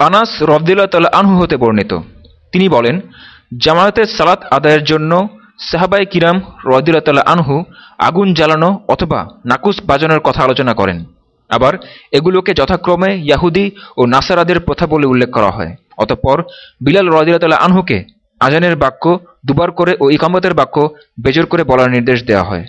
আনাস রবদুল্লাহ তাল্লাহ আনহু হতে বর্ণিত। তিনি বলেন জামায়াতের সালাত আদায়ের জন্য সাহাবাই কিরাম রদিল্লা আনহু আগুন জ্বালানো অথবা নাকুস বাজানোর কথা আলোচনা করেন। আবার এগুলোকে যথাক্রমে ইয়াহুদি ও নাসারাদের প্রথা বলে উল্লেখ করা হয়। অতঃপর বিলাল রদিল্লা আনহুকে আজানের বাক্য দুবার করে ও ইকামতের বাক্য বেজোর করে বলার নির্দেশ দেওয়া হয়।